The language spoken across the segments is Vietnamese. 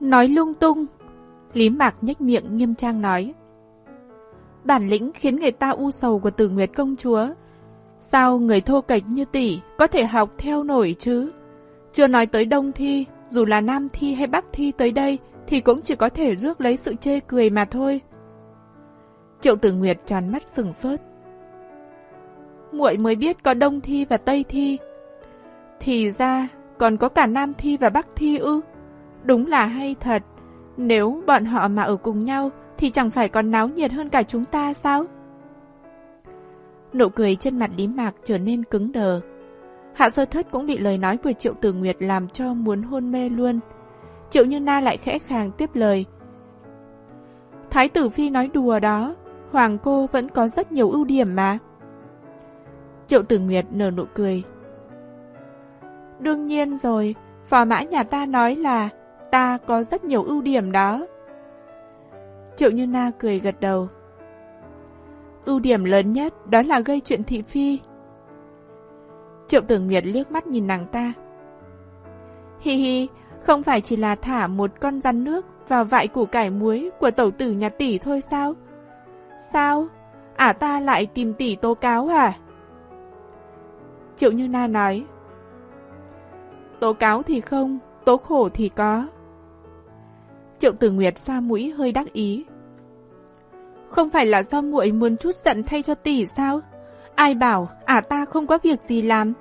Nói lung tung. Lý Mạc nhếch miệng nghiêm trang nói. Bản lĩnh khiến người ta u sầu của tử Nguyệt công chúa. Sao người thô kệch như tỷ có thể học theo nổi chứ? Chưa nói tới đông thi, dù là nam thi hay bắc thi tới đây thì cũng chỉ có thể rước lấy sự chê cười mà thôi. Triệu Tử Nguyệt tròn mắt sừng sốt. Muội mới biết có đông thi và tây thi. Thì ra còn có cả nam thi và bắc thi ư? Đúng là hay thật. Nếu bọn họ mà ở cùng nhau thì chẳng phải còn náo nhiệt hơn cả chúng ta sao? Nụ cười trên mặt Lý Mạc trở nên cứng đờ. Hạ sơ thất cũng bị lời nói của Triệu Tử Nguyệt làm cho muốn hôn mê luôn. Triệu Như Na lại khẽ khàng tiếp lời. Thái tử Phi nói đùa đó, Hoàng cô vẫn có rất nhiều ưu điểm mà. Triệu Tử Nguyệt nở nụ cười. Đương nhiên rồi, phò mã nhà ta nói là ta có rất nhiều ưu điểm đó. Triệu Như Na cười gật đầu. Ưu điểm lớn nhất đó là gây chuyện thị phi. Triệu Tử Nguyệt liếc mắt nhìn nàng ta. Hi hi, không phải chỉ là thả một con rắn nước vào vại củ cải muối của tẩu tử nhà tỷ thôi sao? Sao? Ả ta lại tìm tỷ tố cáo à? Triệu Như Na nói. Tố cáo thì không, tố khổ thì có. Triệu Tử Nguyệt xoa mũi hơi đắc ý. Không phải là do muội muốn chút giận thay cho tỷ sao? Ai bảo ả ta không có việc gì làm,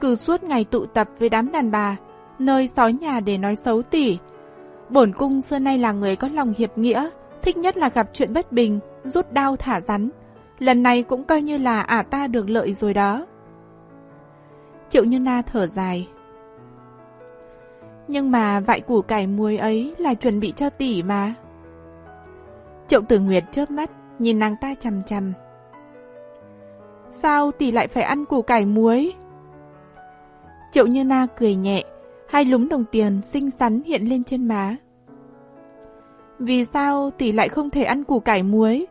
cứ suốt ngày tụ tập với đám đàn bà, nơi sói nhà để nói xấu tỷ. Bổn cung xưa nay là người có lòng hiệp nghĩa, thích nhất là gặp chuyện bất bình, rút đao thả rắn. Lần này cũng coi như là ả ta được lợi rồi đó. Triệu Như Na thở dài. Nhưng mà vại củ cải muối ấy là chuẩn bị cho tỷ mà. Triệu Tử Nguyệt chớp mắt, nhìn nàng ta chằm chằm. Sao tỷ lại phải ăn củ cải muối? Triệu Như Na cười nhẹ, hai lúm đồng tiền xinh xắn hiện lên trên má. Vì sao tỷ lại không thể ăn củ cải muối?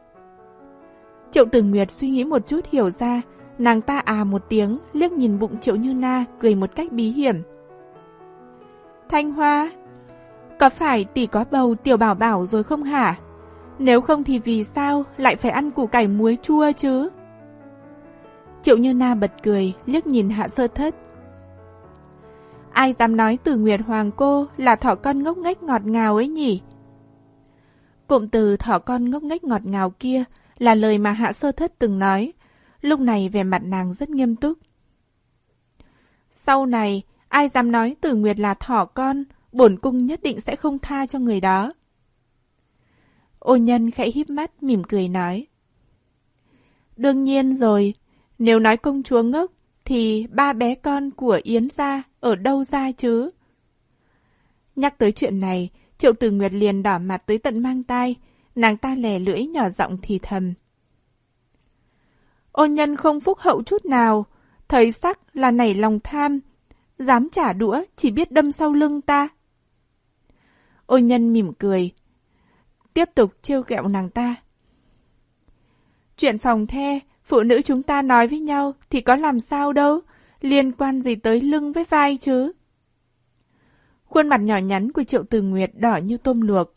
Triệu Tử Nguyệt suy nghĩ một chút hiểu ra, nàng ta à một tiếng, liếc nhìn bụng Triệu Như Na, cười một cách bí hiểm. Thanh Hoa, có phải tỷ có bầu tiểu bảo bảo rồi không hả? Nếu không thì vì sao lại phải ăn củ cải muối chua chứ? Triệu Như Na bật cười, liếc nhìn Hạ Sơ Thất. Ai dám nói từ Nguyệt Hoàng cô là thỏ con ngốc nghếch ngọt ngào ấy nhỉ? Cụm từ thỏ con ngốc nghếch ngọt ngào kia là lời mà Hạ Sơ Thất từng nói. Lúc này về mặt nàng rất nghiêm túc. Sau này, ai dám nói từ Nguyệt là thỏ con, bổn cung nhất định sẽ không tha cho người đó. Ô nhân khẽ híp mắt, mỉm cười nói. Đương nhiên rồi, nếu nói công chúa ngốc, thì ba bé con của Yến gia ở đâu ra chứ? Nhắc tới chuyện này, Triệu Tử Nguyệt liền đỏ mặt tới tận mang tai, nàng ta lè lưỡi nhỏ giọng thì thầm. Ôn nhân không phúc hậu chút nào, thấy sắc là nảy lòng tham, dám trả đũa chỉ biết đâm sau lưng ta. Ôi nhân mỉm cười, tiếp tục trêu ghẹo nàng ta. Chuyện phòng the, phụ nữ chúng ta nói với nhau thì có làm sao đâu, liên quan gì tới lưng với vai chứ. Khuôn mặt nhỏ nhắn của Triệu Từ Nguyệt đỏ như tôm luộc.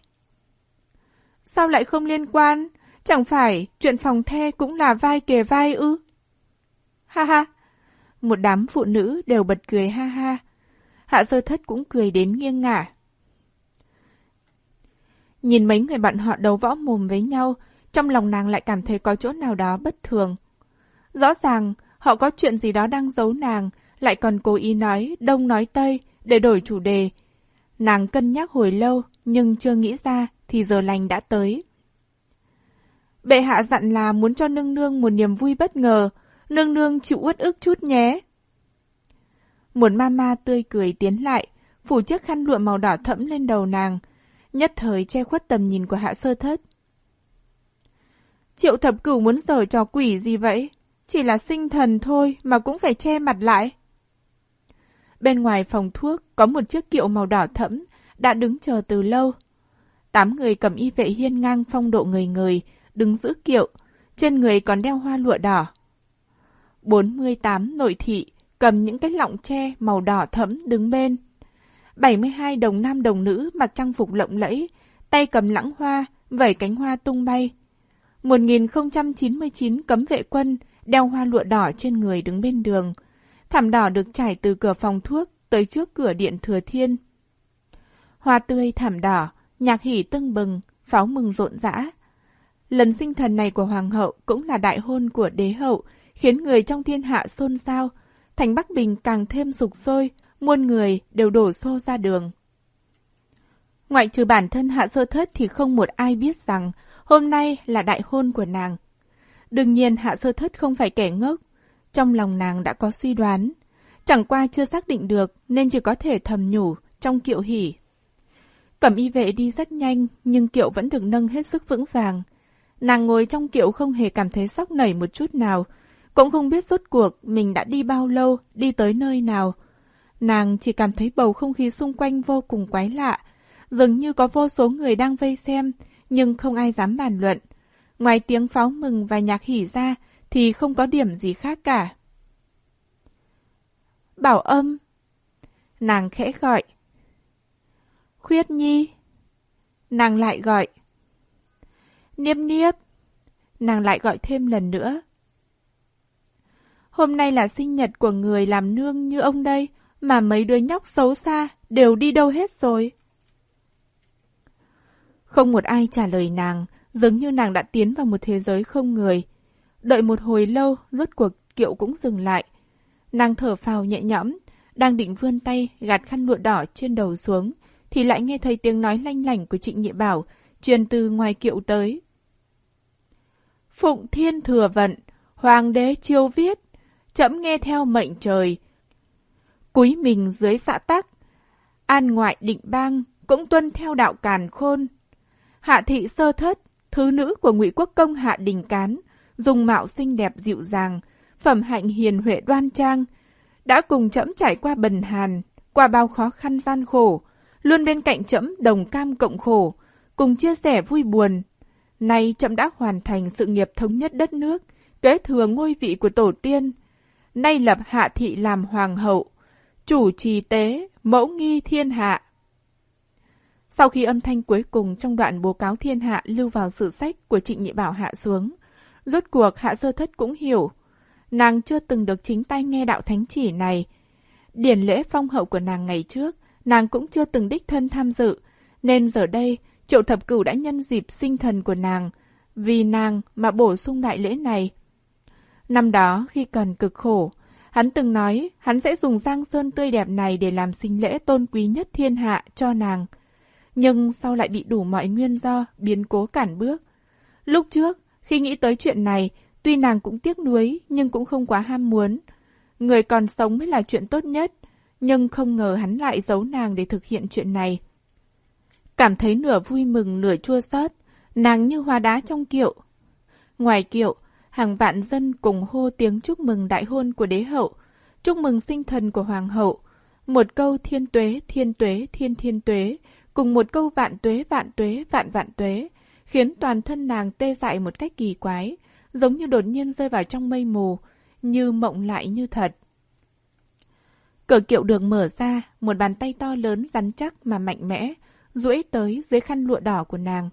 Sao lại không liên quan? Chẳng phải chuyện phòng the cũng là vai kề vai ư? Ha ha! Một đám phụ nữ đều bật cười ha ha. Hạ sơ thất cũng cười đến nghiêng ngả. Nhìn mấy người bạn họ đấu võ mồm với nhau, trong lòng nàng lại cảm thấy có chỗ nào đó bất thường. Rõ ràng, họ có chuyện gì đó đang giấu nàng, lại còn cố ý nói đông nói tây để đổi chủ đề. Nàng cân nhắc hồi lâu, nhưng chưa nghĩ ra thì giờ lành đã tới. Bệ hạ dặn là muốn cho nương nương một niềm vui bất ngờ, nương nương chịu uất ức chút nhé. Một mama tươi cười tiến lại, phủ chiếc khăn lụa màu đỏ thẫm lên đầu nàng, nhất thời che khuất tầm nhìn của hạ sơ thất. Triệu thập cửu muốn giở trò quỷ gì vậy? Chỉ là sinh thần thôi mà cũng phải che mặt lại. Bên ngoài phòng thuốc có một chiếc kiệu màu đỏ thẫm, đã đứng chờ từ lâu. Tám người cầm y vệ hiên ngang phong độ người người, đứng giữ kiệu, trên người còn đeo hoa lụa đỏ. 48 nội thị cầm những cái lọng tre màu đỏ thẫm đứng bên. 72 đồng nam đồng nữ mặc trang phục lộng lẫy, tay cầm lãng hoa, vẩy cánh hoa tung bay. 1099 cấm vệ quân đeo hoa lụa đỏ trên người đứng bên đường. Thảm đỏ được trải từ cửa phòng thuốc tới trước cửa điện thừa thiên. Hoa tươi thảm đỏ, nhạc hỉ tưng bừng, pháo mừng rộn rã. Lần sinh thần này của hoàng hậu cũng là đại hôn của đế hậu, khiến người trong thiên hạ xôn xao. Thành Bắc Bình càng thêm sục sôi, muôn người đều đổ xô ra đường. Ngoại trừ bản thân hạ sơ thất thì không một ai biết rằng hôm nay là đại hôn của nàng. Đương nhiên hạ sơ thất không phải kẻ ngốc. Trong lòng nàng đã có suy đoán. Chẳng qua chưa xác định được nên chỉ có thể thầm nhủ trong kiệu hỉ. Cẩm y vệ đi rất nhanh nhưng kiệu vẫn được nâng hết sức vững vàng. Nàng ngồi trong kiệu không hề cảm thấy sóc nảy một chút nào. Cũng không biết rốt cuộc mình đã đi bao lâu, đi tới nơi nào. Nàng chỉ cảm thấy bầu không khí xung quanh vô cùng quái lạ. Dường như có vô số người đang vây xem, nhưng không ai dám bàn luận. Ngoài tiếng pháo mừng và nhạc hỉ ra thì không có điểm gì khác cả. Bảo âm. Nàng khẽ gọi. Khuyết nhi. Nàng lại gọi. Niếp niếp. Nàng lại gọi thêm lần nữa. Hôm nay là sinh nhật của người làm nương như ông đây, mà mấy đứa nhóc xấu xa đều đi đâu hết rồi. Không một ai trả lời nàng, dường như nàng đã tiến vào một thế giới không người. Đợi một hồi lâu, rốt cuộc kiệu cũng dừng lại. Nàng thở phào nhẹ nhõm, đang định vươn tay gạt khăn lụa đỏ trên đầu xuống, thì lại nghe thấy tiếng nói lanh lảnh của Trịnh Nhị Bảo truyền từ ngoài kiệu tới. Phụng thiên thừa vận, hoàng đế chiêu viết, chậm nghe theo mệnh trời. Cúi mình dưới xã tắc, an ngoại định bang cũng tuân theo đạo càn khôn. Hạ thị sơ thất, thứ nữ của ngụy quốc công hạ đình cán, dùng mạo xinh đẹp dịu dàng, phẩm hạnh hiền huệ đoan trang, đã cùng trẫm trải qua bần hàn, qua bao khó khăn gian khổ, luôn bên cạnh trẫm đồng cam cộng khổ, cùng chia sẻ vui buồn. Nay trẫm đã hoàn thành sự nghiệp thống nhất đất nước, kế thừa ngôi vị của tổ tiên. Nay lập hạ thị làm hoàng hậu, chủ trì tế, mẫu nghi thiên hạ. Sau khi âm thanh cuối cùng trong đoạn bố cáo thiên hạ lưu vào sử sách của Trịnh Nhị Bảo hạ xuống, rốt cuộc hạ sơ thất cũng hiểu. Nàng chưa từng được chính tay nghe đạo thánh chỉ này. Điển lễ phong hậu của nàng ngày trước, nàng cũng chưa từng đích thân tham dự, nên giờ đây triệu thập cửu đã nhân dịp sinh thần của nàng, vì nàng mà bổ sung đại lễ này. Năm đó khi cần cực khổ, hắn từng nói hắn sẽ dùng giang sơn tươi đẹp này để làm sinh lễ tôn quý nhất thiên hạ cho nàng nhưng sau lại bị đủ mọi nguyên do, biến cố cản bước. Lúc trước, khi nghĩ tới chuyện này, tuy nàng cũng tiếc nuối nhưng cũng không quá ham muốn. Người còn sống mới là chuyện tốt nhất, nhưng không ngờ hắn lại giấu nàng để thực hiện chuyện này. Cảm thấy nửa vui mừng nửa chua xót, nàng như hoa đá trong kiệu. Ngoài kiệu, hàng vạn dân cùng hô tiếng chúc mừng đại hôn của đế hậu, chúc mừng sinh thần của hoàng hậu. Một câu thiên tuế, thiên tuế, thiên thiên tuế, cùng một câu vạn tuế vạn tuế vạn vạn tuế, khiến toàn thân nàng tê dại một cách kỳ quái, giống như đột nhiên rơi vào trong mây mù, như mộng lại như thật. Cửa kiệu được mở ra, một bàn tay to lớn rắn chắc mà mạnh mẽ, duỗi tới dưới khăn lụa đỏ của nàng.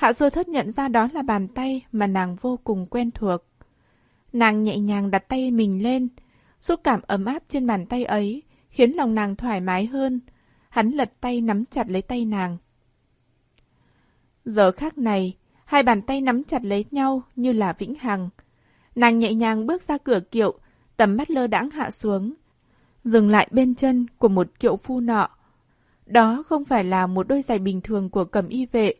Hạ sơ thất nhận ra đó là bàn tay mà nàng vô cùng quen thuộc. Nàng nhẹ nhàng đặt tay mình lên, xúc cảm ấm áp trên bàn tay ấy, khiến lòng nàng thoải mái hơn, hắn lật tay nắm chặt lấy tay nàng. Giờ khác này, hai bàn tay nắm chặt lấy nhau như là vĩnh hằng. Nàng nhẹ nhàng bước ra cửa kiệu, tầm mắt lơ đãng hạ xuống, dừng lại bên chân của một kiệu phu nọ. Đó không phải là một đôi giày bình thường của cầm y vệ.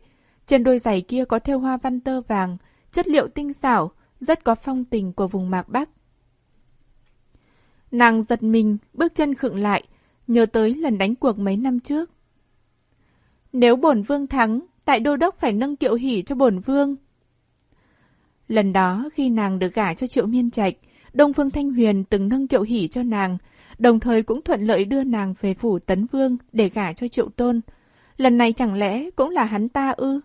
Trên đôi giày kia có thêu hoa văn tơ vàng, chất liệu tinh xảo, rất có phong tình của vùng mạc Bắc. Nàng giật mình, bước chân khựng lại, nhớ tới lần đánh cuộc mấy năm trước. Nếu bổn vương thắng, tại đô đốc phải nâng kiệu hỉ cho bổn vương. Lần đó khi nàng được gả cho triệu miên trạch, Đông Phương Thanh Huyền từng nâng kiệu hỉ cho nàng, đồng thời cũng thuận lợi đưa nàng về phủ Tấn Vương để gả cho triệu tôn. Lần này chẳng lẽ cũng là hắn ta ư?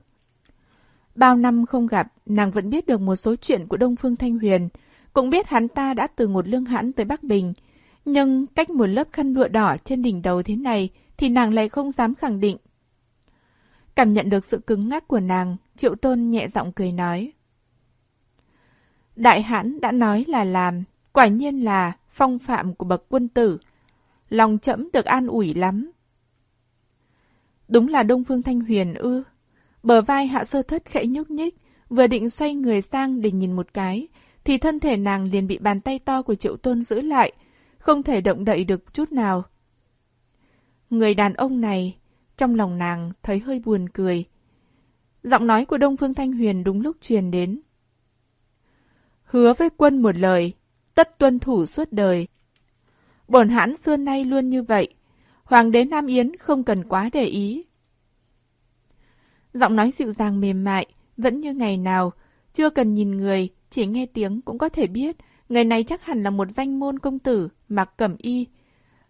Bao năm không gặp, nàng vẫn biết được một số chuyện của Đông Phương Thanh Huyền, cũng biết hắn ta đã từ một lương hãn tới Bắc Bình, nhưng cách một lớp khăn lụa đỏ trên đỉnh đầu thế này thì nàng lại không dám khẳng định. Cảm nhận được sự cứng ngắc của nàng, Triệu Tôn nhẹ giọng cười nói. Đại hãn đã nói là làm, quả nhiên là phong phạm của bậc quân tử. Lòng trẫm được an ủi lắm. Đúng là Đông Phương Thanh Huyền ư. Bờ vai hạ sơ thất khẽ nhúc nhích, vừa định xoay người sang để nhìn một cái, thì thân thể nàng liền bị bàn tay to của Triệu Tôn giữ lại, không thể động đậy được chút nào. Người đàn ông này, trong lòng nàng thấy hơi buồn cười. Giọng nói của Đông Phương Thanh Huyền đúng lúc truyền đến. Hứa với quân một lời, tất tuân thủ suốt đời. Bổn hãn xưa nay luôn như vậy, Hoàng đế Nam Yến không cần quá để ý. Giọng nói dịu dàng mềm mại, vẫn như ngày nào, chưa cần nhìn người, chỉ nghe tiếng cũng có thể biết, người này chắc hẳn là một danh môn công tử, mặc cẩm y.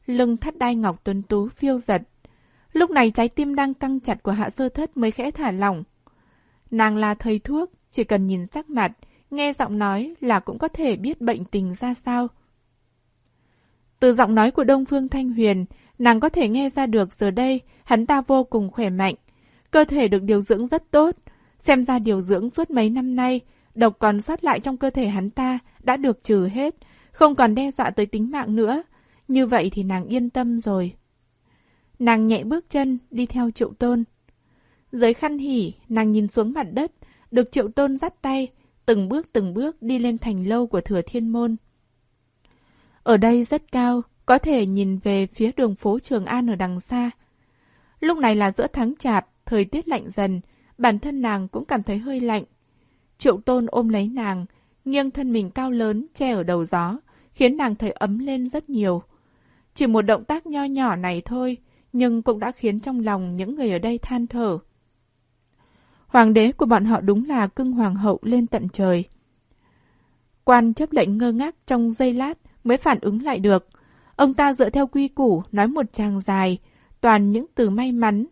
Lưng thắt đai ngọc tuấn tú phiêu giật. Lúc này trái tim đang căng chặt của hạ sơ thất mới khẽ thả lỏng. Nàng là thầy thuốc, chỉ cần nhìn sắc mặt, nghe giọng nói là cũng có thể biết bệnh tình ra sao. Từ giọng nói của Đông Phương Thanh Huyền, nàng có thể nghe ra được giờ đây hắn ta vô cùng khỏe mạnh. Cơ thể được điều dưỡng rất tốt, xem ra điều dưỡng suốt mấy năm nay, độc còn sót lại trong cơ thể hắn ta đã được trừ hết, không còn đe dọa tới tính mạng nữa. Như vậy thì nàng yên tâm rồi. Nàng nhẹ bước chân, đi theo triệu tôn. Dưới khăn hỉ, nàng nhìn xuống mặt đất, được triệu tôn dắt tay, từng bước từng bước đi lên thành lâu của thừa thiên môn. Ở đây rất cao, có thể nhìn về phía đường phố Trường An ở đằng xa. Lúc này là giữa tháng chạp, thời tiết lạnh dần, bản thân nàng cũng cảm thấy hơi lạnh. Triệu tôn ôm lấy nàng, nghiêng thân mình cao lớn che ở đầu gió, khiến nàng thấy ấm lên rất nhiều. Chỉ một động tác nho nhỏ này thôi, nhưng cũng đã khiến trong lòng những người ở đây than thở. Hoàng đế của bọn họ đúng là cưng hoàng hậu lên tận trời. Quan chấp lệnh ngơ ngác trong giây lát mới phản ứng lại được. Ông ta dựa theo quy củ nói một tràng dài, toàn những từ may mắn.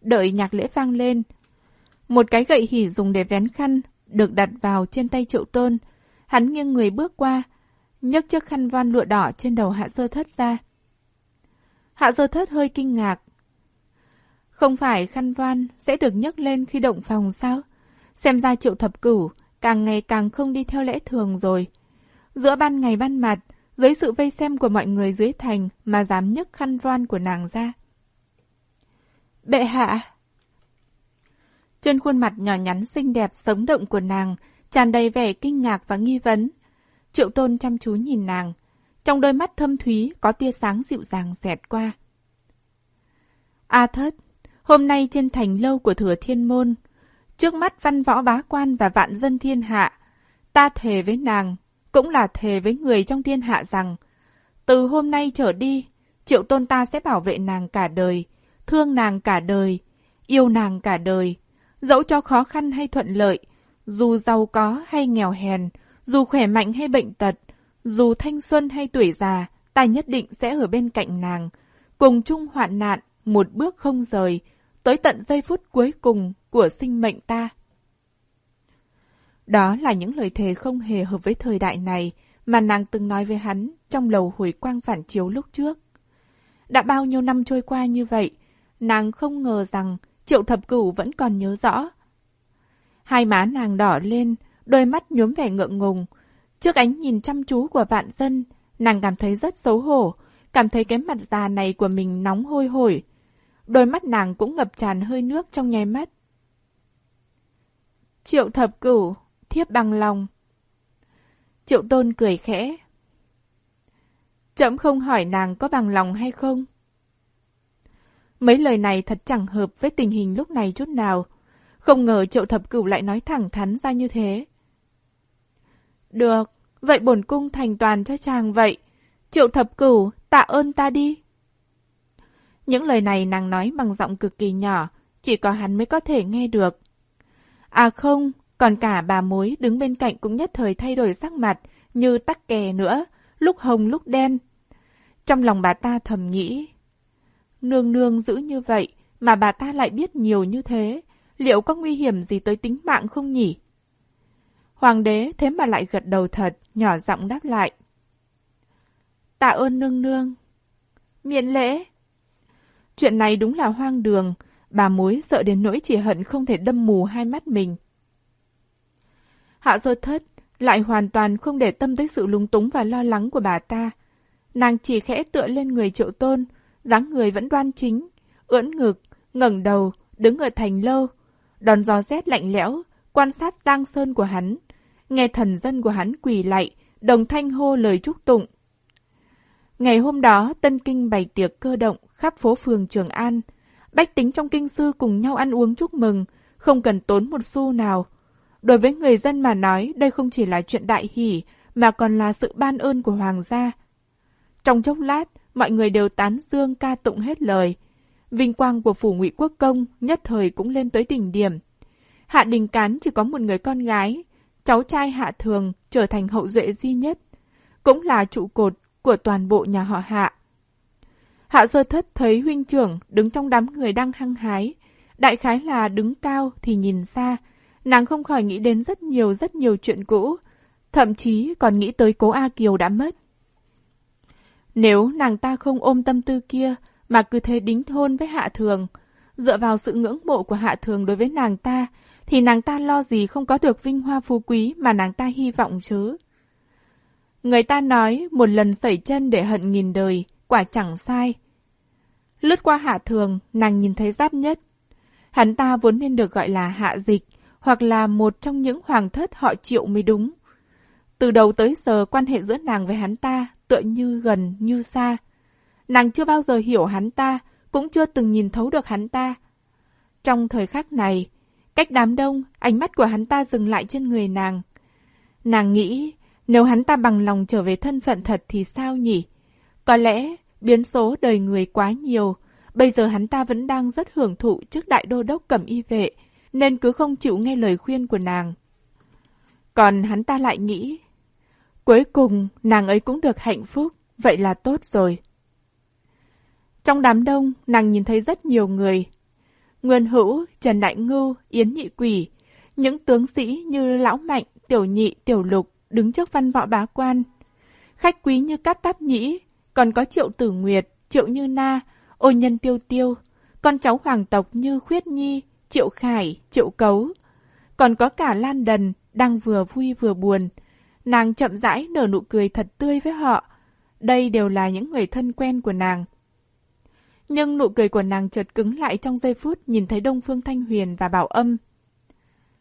Đợi nhạc lễ vang lên. Một cái gậy hỉ dùng để vén khăn, được đặt vào trên tay triệu tôn. Hắn nghiêng người bước qua, nhấc chiếc khăn van lụa đỏ trên đầu hạ sơ thất ra. Hạ sơ thất hơi kinh ngạc. Không phải khăn van sẽ được nhấc lên khi động phòng sao? Xem ra triệu thập cửu càng ngày càng không đi theo lẽ thường rồi. Giữa ban ngày ban mặt, dưới sự vây xem của mọi người dưới thành mà dám nhấc khăn van của nàng ra. Bệ hạ! Trên khuôn mặt nhỏ nhắn xinh đẹp sống động của nàng, tràn đầy vẻ kinh ngạc và nghi vấn. Triệu tôn chăm chú nhìn nàng. Trong đôi mắt thâm thúy có tia sáng dịu dàng xẹt qua. A thất, hôm nay trên thành lâu của thừa thiên môn, trước mắt văn võ bá quan và vạn dân thiên hạ, ta thề với nàng, cũng là thề với người trong thiên hạ rằng, từ hôm nay trở đi, triệu tôn ta sẽ bảo vệ nàng cả đời, thương nàng cả đời, yêu nàng cả đời, dẫu cho khó khăn hay thuận lợi, dù giàu có hay nghèo hèn, dù khỏe mạnh hay bệnh tật, dù thanh xuân hay tuổi già, ta nhất định sẽ ở bên cạnh nàng, cùng chung hoạn nạn, một bước không rời, tới tận giây phút cuối cùng của sinh mệnh ta. Đó là những lời thề không hề hợp với thời đại này mà nàng từng nói với hắn trong lầu hồi quang phản chiếu lúc trước. Đã bao nhiêu năm trôi qua như vậy, nàng không ngờ rằng triệu thập cửu vẫn còn nhớ rõ. Hai má nàng đỏ lên, đôi mắt nhuốm vẻ ngượng ngùng. Trước ánh nhìn chăm chú của vạn dân, nàng cảm thấy rất xấu hổ, cảm thấy cái mặt già này của mình nóng hôi hổi. Đôi mắt nàng cũng ngập tràn hơi nước trong nháy mắt. Triệu thập cửu, thiếp bằng lòng. Triệu tôn cười khẽ. Chậm không hỏi nàng có bằng lòng hay không. Mấy lời này thật chẳng hợp với tình hình lúc này chút nào. Không ngờ triệu thập cửu lại nói thẳng thắn ra như thế. Được, vậy bổn cung thành toàn cho chàng vậy. Triệu thập cửu, tạ ơn ta đi. Những lời này nàng nói bằng giọng cực kỳ nhỏ, chỉ có hắn mới có thể nghe được. À không, còn cả bà mối đứng bên cạnh cũng nhất thời thay đổi sắc mặt, như tắc kè nữa, lúc hồng lúc đen. Trong lòng bà ta thầm nghĩ, nương nương giữ như vậy mà bà ta lại biết nhiều như thế, liệu có nguy hiểm gì tới tính mạng không nhỉ? Hoàng đế thế mà lại gật đầu thật, nhỏ giọng đáp lại. Tạ ơn nương nương. Miễn lễ. Chuyện này đúng là hoang đường, bà mối sợ đến nỗi chỉ hận không thể đâm mù hai mắt mình. Hạ sơ thất lại hoàn toàn không để tâm tới sự lúng túng và lo lắng của bà ta. Nàng chỉ khẽ tựa lên người triệu tôn, dáng người vẫn đoan chính, ưỡn ngực, ngẩng đầu, đứng ở thành lâu, đòn gió rét lạnh lẽo, quan sát giang sơn của hắn, nghe thần dân của hắn quỳ lạy, đồng thanh hô lời chúc tụng. Ngày hôm đó, Tân Kinh bày tiệc cơ động khắp phố phường Trường An. Bách tính trong kinh sư cùng nhau ăn uống chúc mừng, không cần tốn một xu nào. Đối với người dân mà nói, đây không chỉ là chuyện đại hỷ, mà còn là sự ban ơn của hoàng gia. Trong chốc lát, mọi người đều tán dương ca tụng hết lời. Vinh quang của phủ ngụy quốc công nhất thời cũng lên tới đỉnh điểm. Hạ Đình Cán chỉ có một người con gái, cháu trai Hạ Thường trở thành hậu duệ duy nhất, cũng là trụ cột của toàn bộ nhà họ Hạ. Hạ sơ thất thấy huynh trưởng đứng trong đám người đang hăng hái, đại khái là đứng cao thì nhìn xa, nàng không khỏi nghĩ đến rất nhiều rất nhiều chuyện cũ, thậm chí còn nghĩ tới cố A Kiều đã mất. Nếu nàng ta không ôm tâm tư kia mà cứ thế đính hôn với Hạ Thường, dựa vào sự ngưỡng mộ của Hạ Thường đối với nàng ta, thì nàng ta lo gì không có được vinh hoa phú quý mà nàng ta hy vọng chứ. Người ta nói một lần sẩy chân để hận nghìn đời, quả chẳng sai. Lướt qua hạ thường, nàng nhìn thấy giáp nhất. Hắn ta vốn nên được gọi là hạ dịch, hoặc là một trong những hoàng thất họ triệu mới đúng. Từ đầu tới giờ quan hệ giữa nàng với hắn ta tựa như gần như xa. Nàng chưa bao giờ hiểu hắn ta, cũng chưa từng nhìn thấu được hắn ta. Trong thời khắc này, cách đám đông, ánh mắt của hắn ta dừng lại trên người nàng. Nàng nghĩ, nếu hắn ta bằng lòng trở về thân phận thật thì sao nhỉ? Có lẽ biến số đời người quá nhiều, bây giờ hắn ta vẫn đang rất hưởng thụ trước đại đô đốc cẩm y vệ, nên cứ không chịu nghe lời khuyên của nàng. Còn hắn ta lại nghĩ, cuối cùng nàng ấy cũng được hạnh phúc, vậy là tốt rồi. Trong đám đông, nàng nhìn thấy rất nhiều người. Nguyên Hữu, Trần Đại Ngưu, Yến Nhị Quỷ, những tướng sĩ như Lão Mạnh, Tiểu Nhị, Tiểu Lục, đứng trước văn võ bá quan. Khách quý như Cát Táp Nhĩ, còn có Triệu Tử Nguyệt, Triệu Như Na, Ôi Nhân Tiêu Tiêu, con cháu hoàng tộc như Khuyết Nhi, Triệu Khải, Triệu Cấu. Còn có cả Lan Đần, đang vừa vui vừa buồn. Nàng chậm rãi nở nụ cười thật tươi với họ. Đây đều là những người thân quen của nàng. Nhưng nụ cười của nàng chợt cứng lại trong giây phút nhìn thấy Đông Phương Thanh Huyền và Bảo Âm.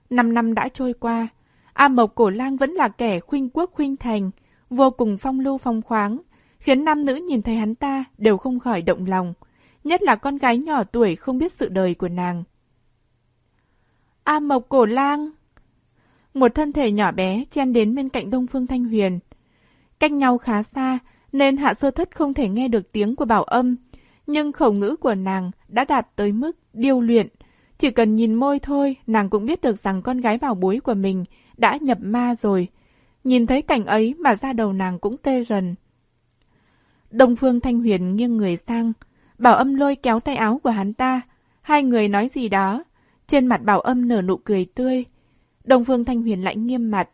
Năm năm đã trôi qua, A Mộc Cổ Lang vẫn là kẻ khuynh quốc khuynh thành, vô cùng phong lưu phong khoáng, khiến nam nữ nhìn thấy hắn ta đều không khỏi động lòng, nhất là con gái nhỏ tuổi không biết sự đời của nàng. A Mộc Cổ Lang một thân thể nhỏ bé chen đến bên cạnh Đông Phương Thanh Huyền. Cách nhau khá xa, nên Hạ Sơ Thất không thể nghe được tiếng của bảo âm, nhưng khẩu ngữ của nàng đã đạt tới mức điêu luyện. Chỉ cần nhìn môi thôi, nàng cũng biết được rằng con gái bảo bối của mình đã nhập ma rồi. Nhìn thấy cảnh ấy mà ra đầu nàng cũng tê rần. Đông Phương Thanh Huyền nghiêng người sang, bảo âm lôi kéo tay áo của hắn ta. Hai người nói gì đó. Trên mặt bảo âm nở nụ cười tươi. Đông Phương Thanh Huyền lại nghiêm mặt.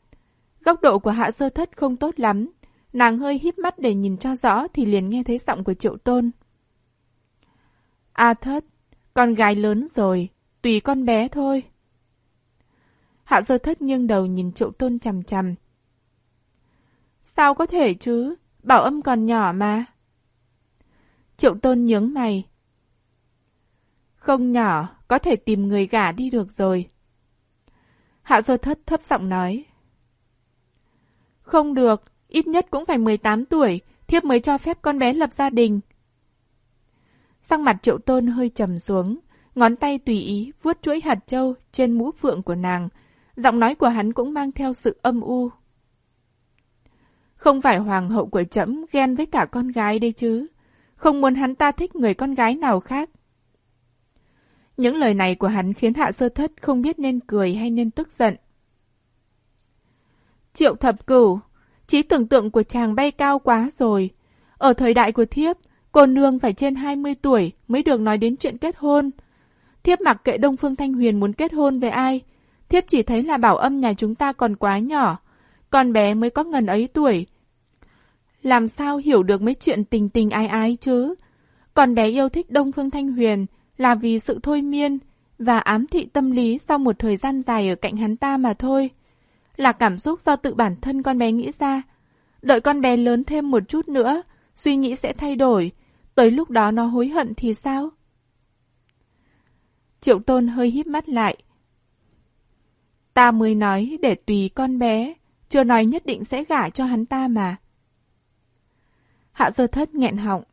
Góc độ của hạ sơ thất không tốt lắm. Nàng hơi híp mắt để nhìn cho rõ thì liền nghe thấy giọng của triệu tôn. A thất, con gái lớn rồi, tùy con bé thôi. Hạ sơ thất nghiêng đầu nhìn triệu tôn chằm chằm. Sao có thể chứ? Bảo âm còn nhỏ mà. Triệu tôn nhướng mày. Không nhỏ, có thể tìm người gả đi được rồi. Hạ sơ thất thấp giọng nói. Không được, ít nhất cũng phải 18 tuổi, thiếp mới cho phép con bé lập gia đình. Sang mặt triệu tôn hơi trầm xuống, ngón tay tùy ý vuốt chuỗi hạt châu trên mũ phượng của nàng, giọng nói của hắn cũng mang theo sự âm u. Không phải hoàng hậu của trẫm ghen với cả con gái đây chứ. Không muốn hắn ta thích người con gái nào khác. Những lời này của hắn khiến hạ sơ thất không biết nên cười hay nên tức giận. Triệu thập cửu, trí tưởng tượng của chàng bay cao quá rồi. Ở thời đại của thiếp, cô nương phải trên 20 tuổi mới được nói đến chuyện kết hôn. Thiếp mặc kệ Đông Phương Thanh Huyền muốn kết hôn với ai, thiếp chỉ thấy là bảo âm nhà chúng ta còn quá nhỏ, con bé mới có ngần ấy tuổi. Làm sao hiểu được mấy chuyện tình tình ai ai chứ? Con bé yêu thích Đông Phương Thanh Huyền là vì sự thôi miên và ám thị tâm lý sau một thời gian dài ở cạnh hắn ta mà thôi. Là cảm xúc do tự bản thân con bé nghĩ ra. Đợi con bé lớn thêm một chút nữa, suy nghĩ sẽ thay đổi. Tới lúc đó nó hối hận thì sao? Triệu Tôn hơi híp mắt lại. Ta mới nói để tùy con bé, chưa nói nhất định sẽ gả cho hắn ta mà. Hạ sơ thất nghẹn họng.